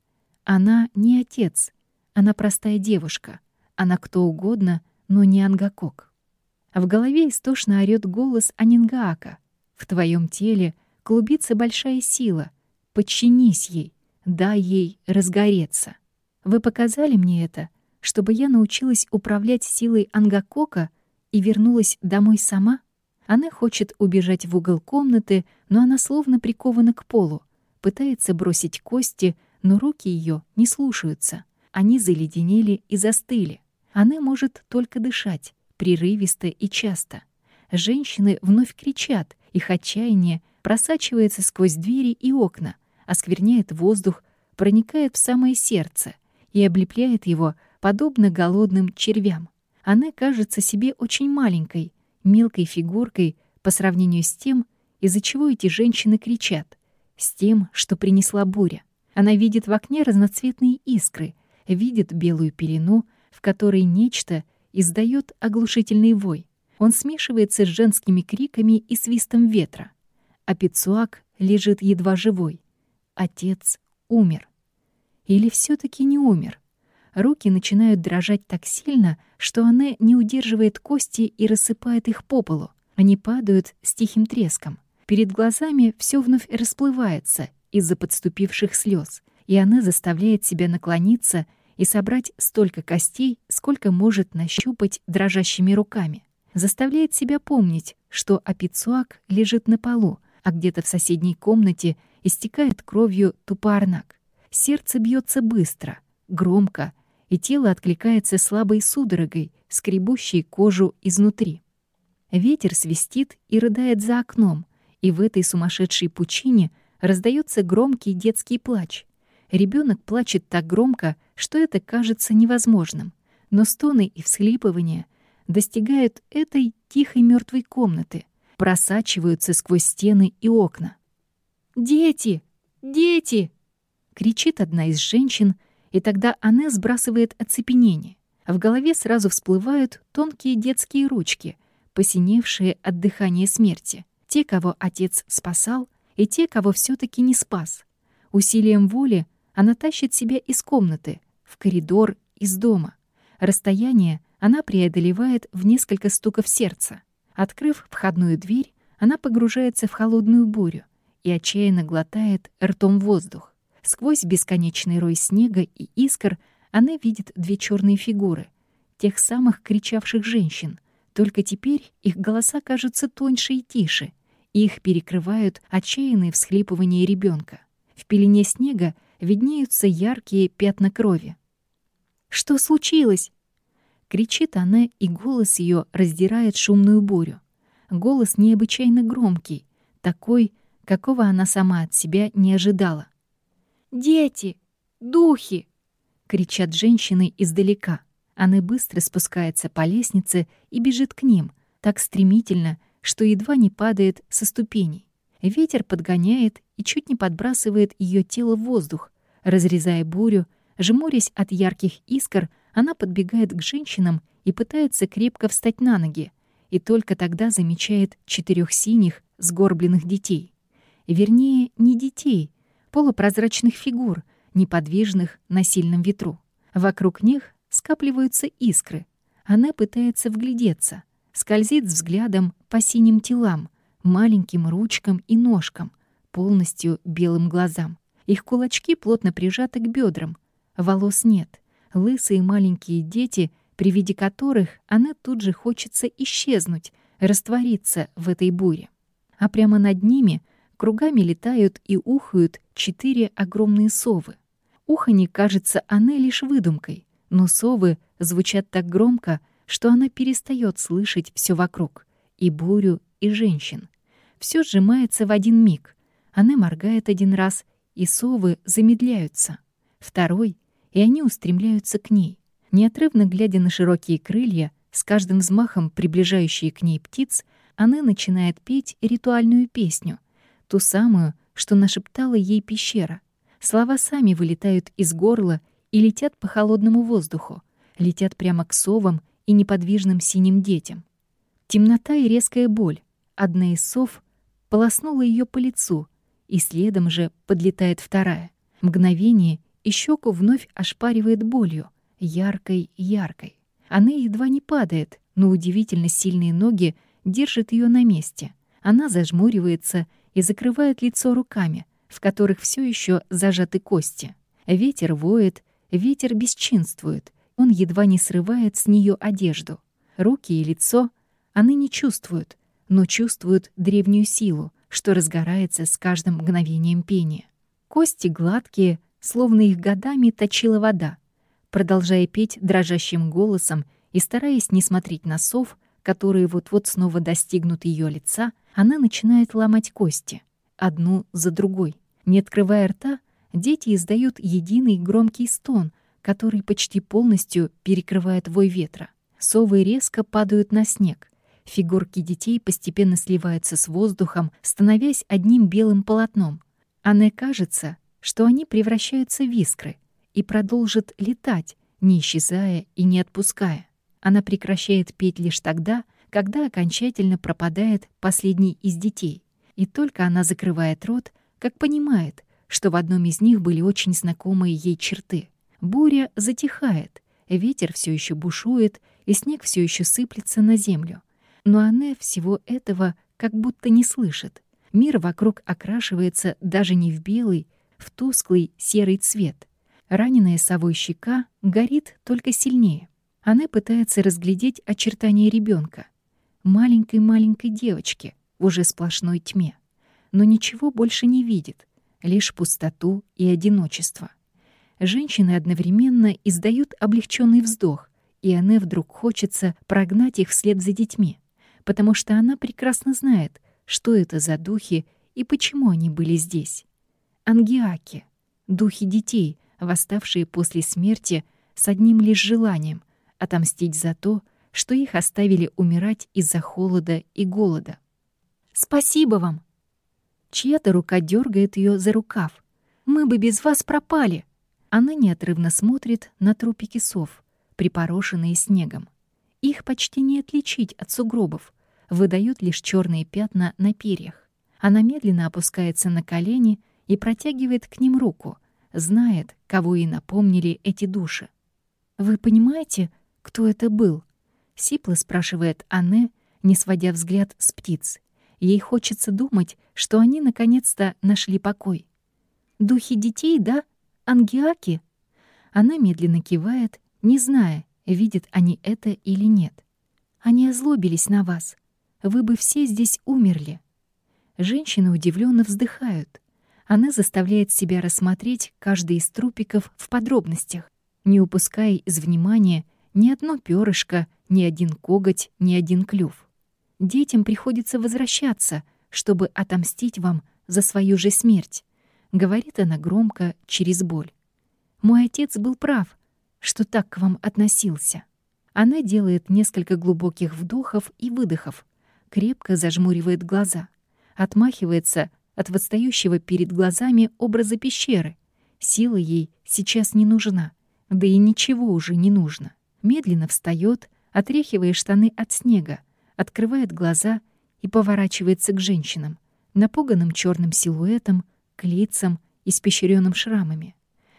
Она не отец. Она простая девушка. Она кто угодно, но не Ангакок. В голове истошно орёт голос Анингака. В твоем теле клубится большая сила. Подчинись ей, дай ей разгореться. Вы показали мне это, чтобы я научилась управлять силой Ангакока и вернулась домой сама? Она хочет убежать в угол комнаты, но она словно прикована к полу, пытается бросить кости, но руки ее не слушаются. Они заледенели и застыли. Она может только дышать, прерывисто и часто. Женщины вновь кричат, их отчаяние просачивается сквозь двери и окна, оскверняет воздух, проникает в самое сердце и облепляет его, подобно голодным червям. Она кажется себе очень маленькой, мелкой фигуркой по сравнению с тем, из-за чего эти женщины кричат, с тем, что принесла буря. Она видит в окне разноцветные искры, видит белую пелену, в которой нечто издает оглушительный вой. Он смешивается с женскими криками и свистом ветра. А Пицуак лежит едва живой. Отец умер. Или все таки не умер? Руки начинают дрожать так сильно, что она не удерживает кости и рассыпает их по полу. Они падают с тихим треском. Перед глазами все вновь расплывается из-за подступивших слез, и она заставляет себя наклониться и собрать столько костей, сколько может нащупать дрожащими руками. Заставляет себя помнить, что Апицуак лежит на полу, а где-то в соседней комнате истекает кровью тупоарнак. Сердце бьется быстро, громко, и тело откликается слабой судорогой, скребущей кожу изнутри. Ветер свистит и рыдает за окном, и в этой сумасшедшей пучине раздается громкий детский плач. Ребенок плачет так громко, что это кажется невозможным, но стоны и всхлипывания достигают этой тихой мертвой комнаты, просачиваются сквозь стены и окна. «Дети! Дети!» — кричит одна из женщин, и тогда она сбрасывает оцепенение. В голове сразу всплывают тонкие детские ручки, посиневшие от дыхания смерти. Те, кого отец спасал, и те, кого все таки не спас. Усилием воли она тащит себя из комнаты, в коридор, из дома. Расстояние она преодолевает в несколько стуков сердца. Открыв входную дверь, Она погружается в холодную бурю и отчаянно глотает ртом воздух. Сквозь бесконечный рой снега и искр она видит две черные фигуры, тех самых кричавших женщин. Только теперь их голоса кажутся тоньше и тише, и их перекрывают отчаянные всхлипывания ребенка. В пелене снега виднеются яркие пятна крови. «Что случилось?» Кричит она, и голос ее раздирает шумную бурю. Голос необычайно громкий, такой, какого она сама от себя не ожидала. «Дети! Духи!» — кричат женщины издалека. Она быстро спускается по лестнице и бежит к ним, так стремительно, что едва не падает со ступеней. Ветер подгоняет и чуть не подбрасывает ее тело в воздух, разрезая бурю, жмурясь от ярких искр, она подбегает к женщинам и пытается крепко встать на ноги, и только тогда замечает четырех синих, сгорбленных детей. Вернее, не детей, полупрозрачных фигур, неподвижных на сильном ветру. Вокруг них скапливаются искры. Она пытается вглядеться, скользит взглядом по синим телам, маленьким ручкам и ножкам, полностью белым глазам. Их кулачки плотно прижаты к бедрам. Волос нет. Лысые маленькие дети, при виде которых она тут же хочется исчезнуть, раствориться в этой буре. А прямо над ними кругами летают и ухают четыре огромные совы. Уханье кажется Анне лишь выдумкой, но совы звучат так громко, что она перестает слышать все вокруг — и бурю, и женщин. Все сжимается в один миг. Она моргает один раз, и совы замедляются. Второй, и они устремляются к ней. Неотрывно глядя на широкие крылья, с каждым взмахом приближающие к ней птиц, она начинает петь ритуальную песню — ту самую, что нашептала ей пещера. Слова сами вылетают из горла и летят по холодному воздуху, летят прямо к совам и неподвижным синим детям. Темнота и резкая боль. Одна из сов полоснула ее по лицу, и следом же подлетает вторая. Мгновение, и щеку вновь ошпаривает болью, яркой-яркой. Она едва не падает, но удивительно сильные ноги держат ее на месте. Она зажмуривается и закрывает лицо руками, в которых все еще зажаты кости. Ветер воет, ветер бесчинствует, он едва не срывает с нее одежду. Руки и лицо они не чувствуют, но чувствуют древнюю силу, что разгорается с каждым мгновением пения. Кости гладкие, словно их годами точила вода. Продолжая петь дрожащим голосом и стараясь не смотреть на сов, которые вот-вот снова достигнут ее лица, она начинает ломать кости, одну за другой. Не открывая рта, дети издают единый громкий стон, который почти полностью перекрывает вой ветра. Совы резко падают на снег. Фигурки детей постепенно сливаются с воздухом, становясь одним белым полотном. Анне кажется, что они превращаются в искры и продолжат летать, не исчезая и не отпуская. Она прекращает петь лишь тогда, когда окончательно пропадает последний из детей. И только она закрывает рот, как понимает, что в одном из них были очень знакомые ей черты. Буря затихает, ветер все еще бушует, и снег все еще сыплется на землю. Но она всего этого как будто не слышит. Мир вокруг окрашивается даже не в белый, в тусклый серый цвет. Раненая совой щека горит только сильнее. Она пытается разглядеть очертания ребенка, маленькой-маленькой девочки в уже сплошной тьме, но ничего больше не видит, лишь пустоту и одиночество. Женщины одновременно издают облегченный вздох, и Анне вдруг хочется прогнать их вслед за детьми, потому что она прекрасно знает, что это за духи и почему они были здесь. Ангиаки — духи детей, восставшие после смерти с одним лишь желанием отомстить за то, что их оставили умирать из-за холода и голода. «Спасибо вам!» Чья-то рука дергает ее за рукав. «Мы бы без вас пропали!» Она неотрывно смотрит на трупики сов, припорошенные снегом. Их почти не отличить от сугробов, выдают лишь черные пятна на перьях. Она медленно опускается на колени и протягивает к ним руку, знает, кого ей напомнили эти души. «Вы понимаете, кто это был?» — сипло спрашивает Анне, не сводя взгляд с птиц. Ей хочется думать, что они наконец-то нашли покой. «Духи детей, да? Ангиаки?» Она медленно кивает, не зная, видят они это или нет. «Они озлобились на вас. Вы бы все здесь умерли». Женщины удивленно вздыхают. Она заставляет себя рассмотреть каждый из трупиков в подробностях, не упуская из внимания ни одно перышко, ни один коготь, ни один клюв. Детям приходится возвращаться, чтобы отомстить вам за свою же смерть, говорит она громко, через боль. Мой отец был прав, что так к вам относился. Она делает несколько глубоких вдохов и выдохов, крепко зажмуривает глаза, отмахивается от восстающего перед глазами образа пещеры. Сила ей сейчас не нужна, да и ничего уже не нужно. Медленно встает, отряхивая штаны от снега, открывает глаза и поворачивается к женщинам, напуганным черным силуэтом, к лицам, испещренным шрамами.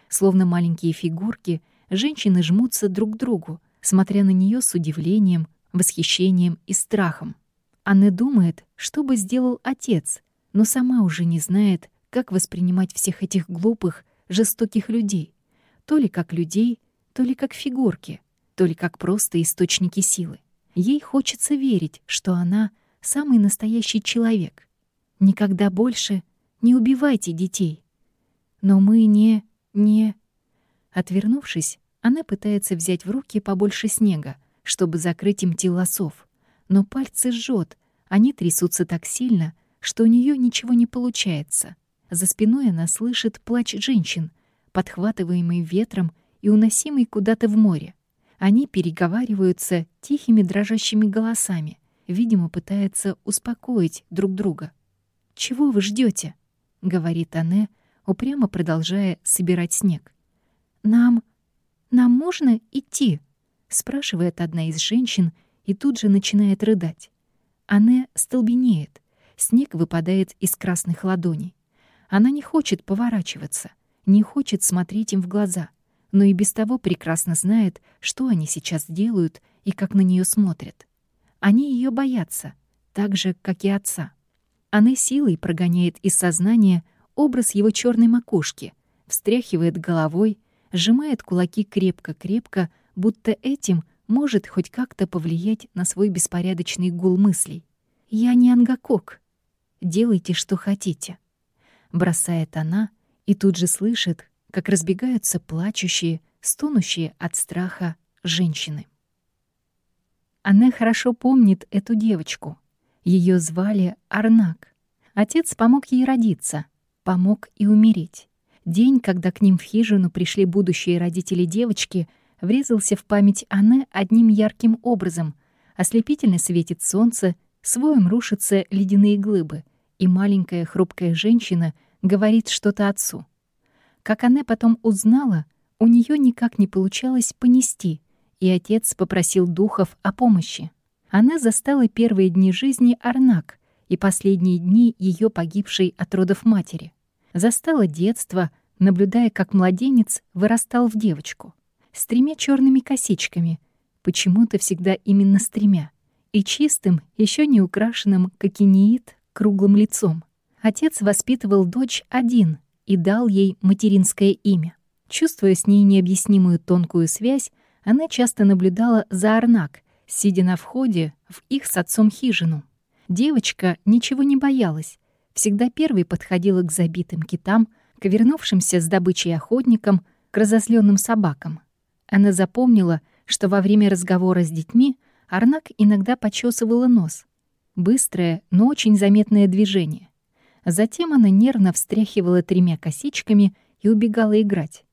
Словно маленькие фигурки, женщины жмутся друг к другу, смотря на нее с удивлением, восхищением и страхом. Анна думает, что бы сделал отец, но сама уже не знает, как воспринимать всех этих глупых, жестоких людей. То ли как людей, то ли как фигурки, то ли как просто источники силы. Ей хочется верить, что она — самый настоящий человек. Никогда больше не убивайте детей. Но мы не... не... Отвернувшись, она пытается взять в руки побольше снега, чтобы закрыть им тела сов. Но пальцы жжет, они трясутся так сильно, что у нее ничего не получается. За спиной она слышит плач женщин, подхватываемый ветром и уносимый куда-то в море. Они переговариваются тихими дрожащими голосами, видимо, пытаются успокоить друг друга. «Чего вы ждете? говорит Анне, упрямо продолжая собирать снег. «Нам... нам можно идти?» — спрашивает одна из женщин и тут же начинает рыдать. Анне столбенеет. Снег выпадает из красных ладоней. Она не хочет поворачиваться, не хочет смотреть им в глаза — но и без того прекрасно знает, что они сейчас делают и как на нее смотрят. Они ее боятся, так же, как и отца. Она силой прогоняет из сознания образ его черной макушки, встряхивает головой, сжимает кулаки крепко-крепко, будто этим может хоть как-то повлиять на свой беспорядочный гул мыслей. «Я не ангакок. Делайте, что хотите», — бросает она и тут же слышит, как разбегаются плачущие, стонущие от страха женщины. Она хорошо помнит эту девочку. Ее звали Арнак. Отец помог ей родиться, помог и умереть. День, когда к ним в хижину пришли будущие родители девочки, врезался в память Анне одним ярким образом. Ослепительно светит солнце, своем рушатся ледяные глыбы, и маленькая хрупкая женщина говорит что-то отцу. Как она потом узнала, у нее никак не получалось понести, и отец попросил духов о помощи. Она застала первые дни жизни Арнак и последние дни ее погибшей от родов матери. Застала детство, наблюдая, как младенец вырастал в девочку. С тремя черными косичками, почему-то всегда именно с тремя, и чистым, еще не украшенным, как инеид, круглым лицом. Отец воспитывал дочь один — и дал ей материнское имя. Чувствуя с ней необъяснимую тонкую связь, она часто наблюдала за Арнак, сидя на входе в их с отцом хижину. Девочка ничего не боялась, всегда первой подходила к забитым китам, к вернувшимся с добычей охотникам, к разозленным собакам. Она запомнила, что во время разговора с детьми Арнак иногда почесывала нос. Быстрое, но очень заметное движение. Затем она нервно встряхивала тремя косичками и убегала играть.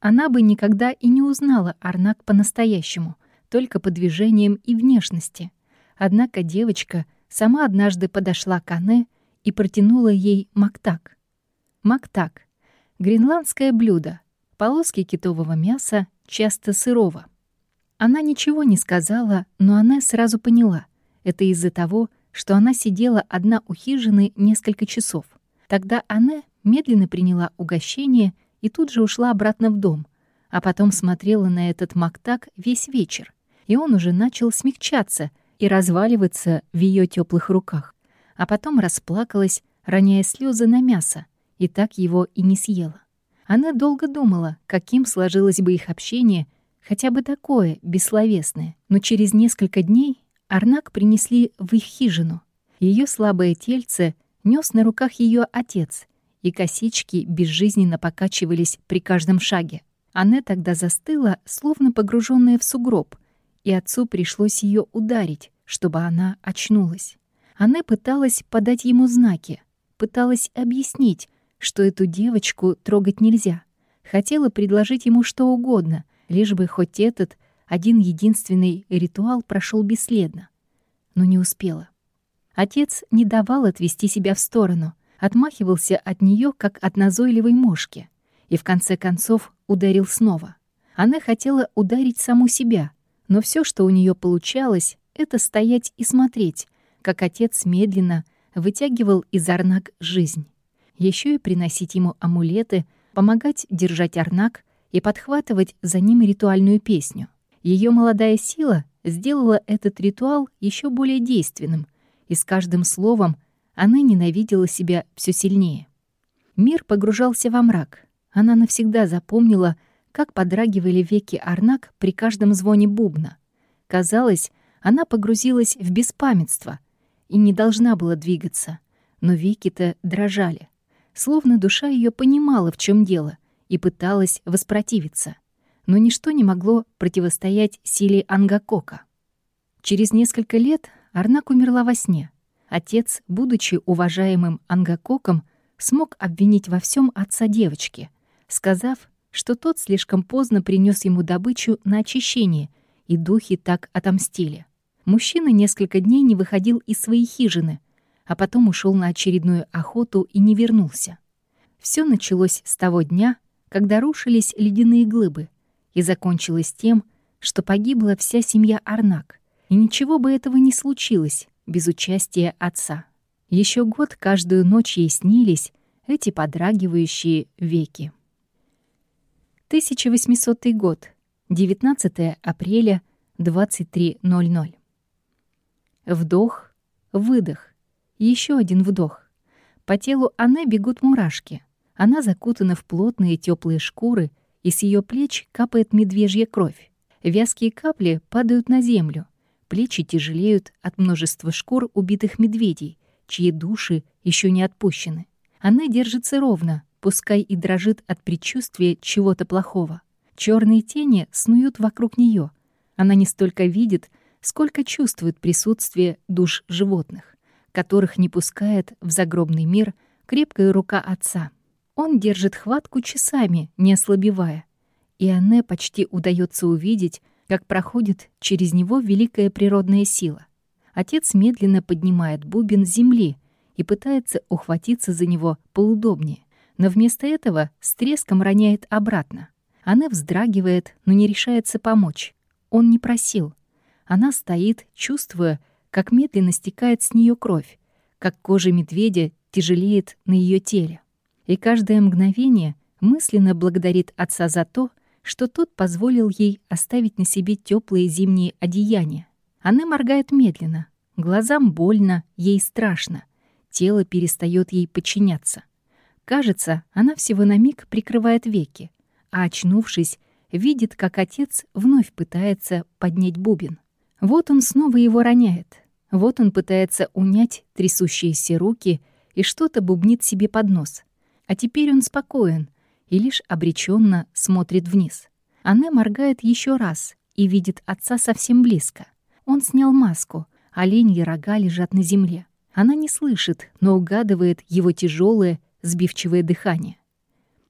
Она бы никогда и не узнала Арнак по-настоящему, только по движениям и внешности. Однако девочка сама однажды подошла к Ане и протянула ей мактак. Мактак — гренландское блюдо, полоски китового мяса, часто сырого. Она ничего не сказала, но она сразу поняла. Это из-за того, что она сидела одна у хижины несколько часов. Тогда она медленно приняла угощение и тут же ушла обратно в дом, а потом смотрела на этот мактак весь вечер, и он уже начал смягчаться и разваливаться в ее теплых руках. а потом расплакалась, роняя слезы на мясо, и так его и не съела. Она долго думала, каким сложилось бы их общение, хотя бы такое, бессловесное, но через несколько дней Арнак принесли в их хижину. Ее слабое тельце нес на руках ее отец, и косички безжизненно покачивались при каждом шаге. Она тогда застыла, словно погруженная в сугроб, и отцу пришлось ее ударить, чтобы она очнулась. Она пыталась подать ему знаки, пыталась объяснить, что эту девочку трогать нельзя. Хотела предложить ему что угодно, лишь бы хоть этот один единственный ритуал прошел бесследно. Но не успела. Отец не давал отвести себя в сторону, отмахивался от нее как от назойливой мошки, и в конце концов ударил снова. Она хотела ударить саму себя, но все, что у нее получалось, это стоять и смотреть, как отец медленно вытягивал из Арнак жизнь. Еще и приносить ему амулеты, помогать держать Арнак и подхватывать за ним ритуальную песню. Ее молодая сила сделала этот ритуал еще более действенным, и с каждым словом она ненавидела себя все сильнее. Мир погружался во мрак. Она навсегда запомнила, как подрагивали веки Арнак при каждом звоне бубна. Казалось, она погрузилась в беспамятство и не должна была двигаться, но веки-то дрожали, словно душа ее понимала, в чем дело, и пыталась воспротивиться. Но ничто не могло противостоять силе Ангакока. Через несколько лет Арнак умерла во сне. Отец, будучи уважаемым Ангакоком, смог обвинить во всем отца девочки, сказав, что тот слишком поздно принес ему добычу на очищение, и духи так отомстили. Мужчина несколько дней не выходил из своей хижины, а потом ушел на очередную охоту и не вернулся. Все началось с того дня, когда рушились ледяные глыбы, и закончилось тем, что погибла вся семья Арнак, и ничего бы этого не случилось без участия отца. Еще год каждую ночь ей снились эти подрагивающие веки. 1800 год, 19 апреля, 23.00. Вдох, выдох, еще один вдох. По телу Анны бегут мурашки. Она закутана в плотные теплые шкуры, и с ее плеч капает медвежья кровь. Вязкие капли падают на землю, Плечи тяжелеют от множества шкур убитых медведей, чьи души еще не отпущены. Она держится ровно, пускай и дрожит от предчувствия чего-то плохого. Черные тени снуют вокруг нее. Она не столько видит, сколько чувствует присутствие душ животных, которых не пускает в загробный мир крепкая рука отца. Он держит хватку часами, не ослабевая. И Анне почти удается увидеть, как проходит через него великая природная сила. Отец медленно поднимает бубен с земли и пытается ухватиться за него поудобнее, но вместо этого с треском роняет обратно. Она вздрагивает, но не решается помочь. Он не просил. Она стоит, чувствуя, как медленно стекает с нее кровь, как кожа медведя тяжелеет на ее теле. И каждое мгновение мысленно благодарит отца за то, что тот позволил ей оставить на себе теплые зимние одеяния. Она моргает медленно, глазам больно, ей страшно, тело перестает ей подчиняться. Кажется, она всего на миг прикрывает веки, а, очнувшись, видит, как отец вновь пытается поднять бубен. Вот он снова его роняет. Вот он пытается унять трясущиеся руки и что-то бубнит себе под нос. А теперь он спокоен, и лишь обреченно смотрит вниз. Она моргает еще раз и видит отца совсем близко. Он снял маску, оленьи рога лежат на земле. Она не слышит, но угадывает его тяжелое, сбивчивое дыхание.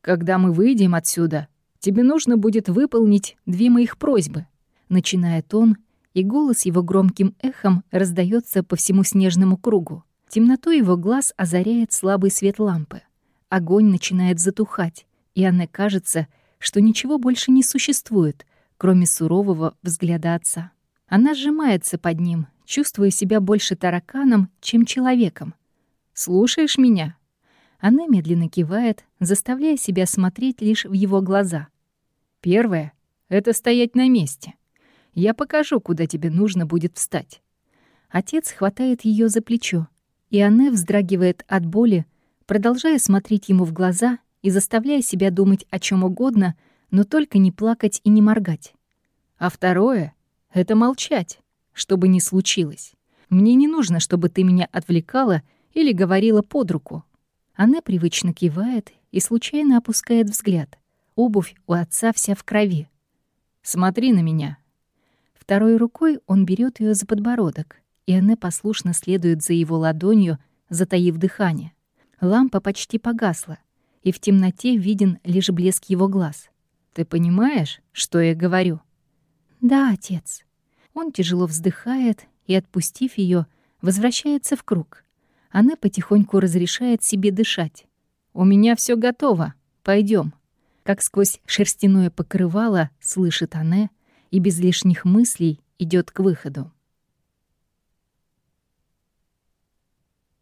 «Когда мы выйдем отсюда, тебе нужно будет выполнить две моих просьбы», начинает он, и голос его громким эхом раздается по всему снежному кругу. Темноту его глаз озаряет слабый свет лампы. Огонь начинает затухать, и Анне кажется, что ничего больше не существует, кроме сурового взгляда отца. Она сжимается под ним, чувствуя себя больше тараканом, чем человеком. «Слушаешь меня?» Она медленно кивает, заставляя себя смотреть лишь в его глаза. «Первое — это стоять на месте. Я покажу, куда тебе нужно будет встать». Отец хватает ее за плечо, И Анне вздрагивает от боли, продолжая смотреть ему в глаза и заставляя себя думать о чем угодно, но только не плакать и не моргать. А второе — это молчать, что бы ни случилось. Мне не нужно, чтобы ты меня отвлекала или говорила под руку. Она привычно кивает и случайно опускает взгляд. Обувь у отца вся в крови. «Смотри на меня». Второй рукой он берет ее за подбородок, и она послушно следует за его ладонью, затаив дыхание. Лампа почти погасла, и в темноте виден лишь блеск его глаз. «Ты понимаешь, что я говорю?» «Да, отец». Он тяжело вздыхает и, отпустив ее, возвращается в круг. Она потихоньку разрешает себе дышать. «У меня все готово. Пойдем. Как сквозь шерстяное покрывало слышит она и без лишних мыслей идет к выходу.